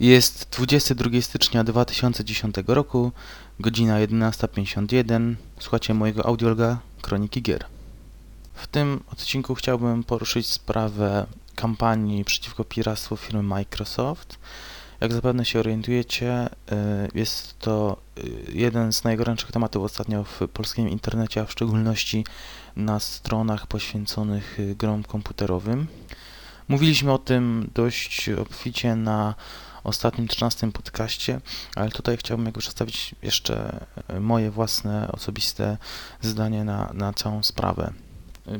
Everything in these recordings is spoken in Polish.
Jest 22 stycznia 2010 roku, godzina 11.51. Słuchacie mojego audiolga Kroniki Gier. W tym odcinku chciałbym poruszyć sprawę kampanii przeciwko piractwu firmy Microsoft. Jak zapewne się orientujecie, y, jest to y, jeden z najgorętszych tematów ostatnio w polskim internecie, a w szczególności na stronach poświęconych y, grom komputerowym. Mówiliśmy o tym dość obficie na ostatnim 13 podcaście, ale tutaj chciałbym jakby przedstawić jeszcze moje własne, osobiste zdanie na, na całą sprawę.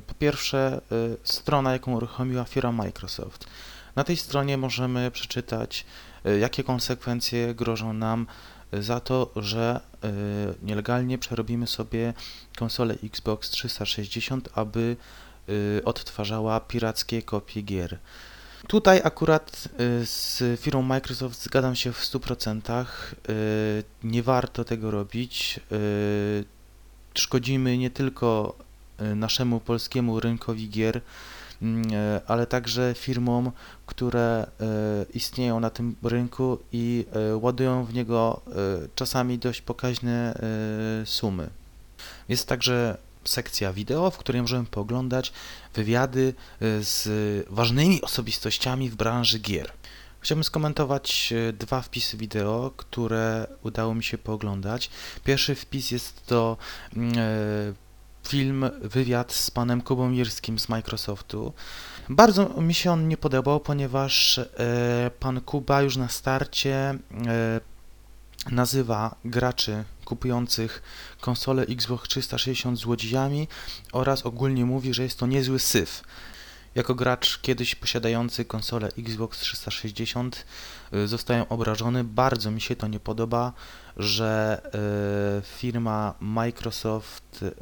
Po pierwsze, strona, jaką uruchomiła firma Microsoft. Na tej stronie możemy przeczytać, jakie konsekwencje grożą nam za to, że nielegalnie przerobimy sobie konsolę Xbox 360, aby odtwarzała pirackie kopie gier. Tutaj akurat y, z firmą Microsoft zgadzam się w 100%. Y, nie warto tego robić. Y, szkodzimy nie tylko naszemu polskiemu rynkowi gier, mm, ale także firmom, które istnieją na tym rynku i ładują w niego czasami dość pokaźne sumy. Jest także sekcja wideo, w której możemy pooglądać wywiady e, z ważnymi osobistościami w branży gier. Chciałbym skomentować e, dwa wpisy wideo, które udało mi się pooglądać. Pierwszy wpis jest to mm, e, film, wywiad z panem Kubą Jirskim z Microsoftu. Bardzo mi się on nie podobał, ponieważ pan Kuba już na starcie nazywa graczy kupujących konsolę Xbox 360 złodziejami oraz ogólnie mówi, że jest to niezły syf. Jako gracz kiedyś posiadający konsolę Xbox 360 y, zostałem obrażony. Bardzo mi się to nie podoba, że y, firma Microsoft y,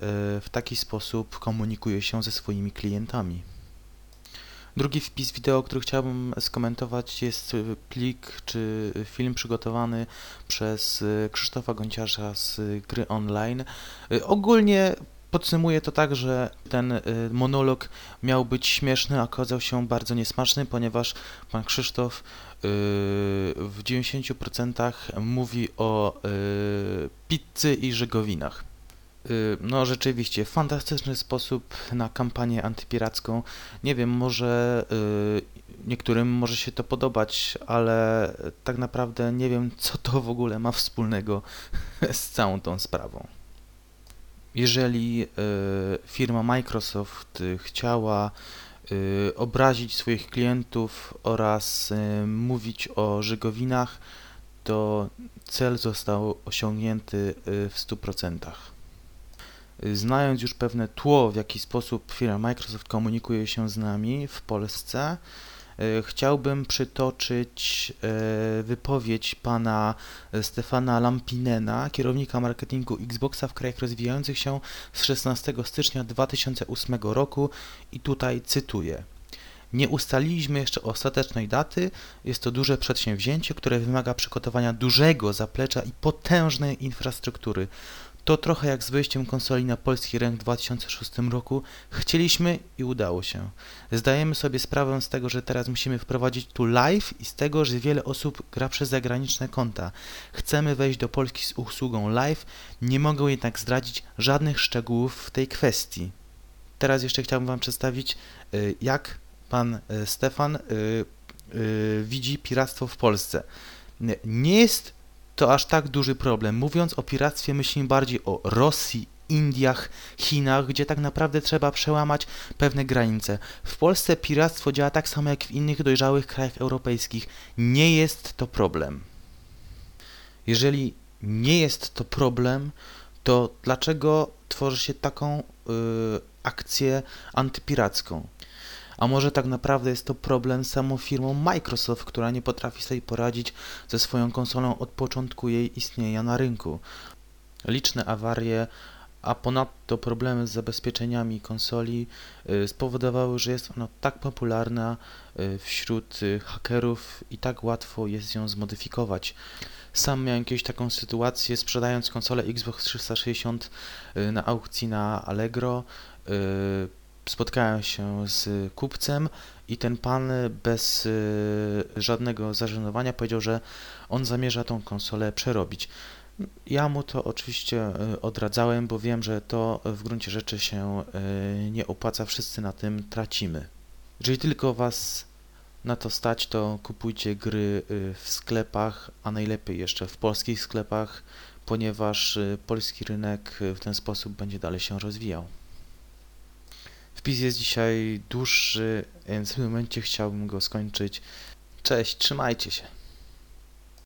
w taki sposób komunikuje się ze swoimi klientami. Drugi wpis wideo, który chciałbym skomentować jest plik czy film przygotowany przez y, Krzysztofa Gonciarza z gry online. Y, ogólnie Podsumuję to tak, że ten y, monolog miał być śmieszny, a okazał się bardzo niesmaczny, ponieważ pan Krzysztof w 90% mówi o pizzy i żegowinach. Y, no rzeczywiście, fantastyczny sposób na kampanię antypiracką. Nie wiem, może y, niektórym może się to podobać, ale tak naprawdę nie wiem, co to w ogóle ma wspólnego z całą tą sprawą. Jeżeli y, firma Microsoft chciała obrazić swoich klientów oraz mówić o żygowinach, to cel został osiągnięty w 100% znając już pewne tło, w jaki sposób firma Microsoft komunikuje się z nami w Polsce, e, chciałbym przytoczyć e, wypowiedź pana Stefana Lampinena, kierownika marketingu Xboxa w krajach rozwijających się z 16 stycznia 2008 roku i tutaj cytuję. Nie ustaliliśmy jeszcze ostatecznej daty. Jest to duże przedsięwzięcie, które wymaga przygotowania dużego zaplecza i potężnej infrastruktury. To trochę jak z wyjściem konsoli na polski rynek w 2006 roku. Chcieliśmy i udało się. Zdajemy sobie sprawę z tego, że teraz musimy wprowadzić tu live i z tego, że wiele osób gra przez zagraniczne konta. Chcemy wejść do Polski z usługą live, nie mogę jednak zdradzić żadnych szczegółów w tej kwestii. Teraz jeszcze chciałbym Wam przedstawić, y, jak pan y, Stefan y, widzi piractwo w Polsce. Nie jest to aż tak duży problem. Mówiąc o piractwie, myślimy bardziej o Rosji, Indiach, Chinach, gdzie tak naprawdę trzeba przełamać pewne granice. W Polsce piractwo działa tak samo jak w innych dojrzałych krajach europejskich. Nie jest to problem. Jeżeli nie jest to problem, to dlaczego tworzy się taką yy, akcję antypiracką? A może tak naprawdę jest to problem z samą firmą Microsoft, która nie potrafi sobie poradzić ze swoją konsolą od początku jej istnienia na rynku. Liczne awarie, a ponadto problemy z zabezpieczeniami konsoli y, spowodowały, że jest ona tak popularna y, wśród y, hakerów i tak łatwo jest ją zmodyfikować. Sam miałem jakąś taką sytuację, sprzedając konsolę Xbox 360 na aukcji na Allegro spotkałem się z kupcem i ten pan bez y, żadnego zażenowania powiedział, że on zamierza tą konsolę przerobić. Ja mu to oczywiście y, odradzałem, bo wiem, że to w gruncie rzeczy się y, nie opłaca, wszyscy na tym tracimy. Jeżeli tylko Was na to stać, to kupujcie gry w sklepach, a najlepiej jeszcze w polskich sklepach, ponieważ polski rynek w ten sposób będzie dalej się rozwijał. Wpis jest dzisiaj dłuższy, więc w tym momencie chciałbym go skończyć. Cześć, trzymajcie się.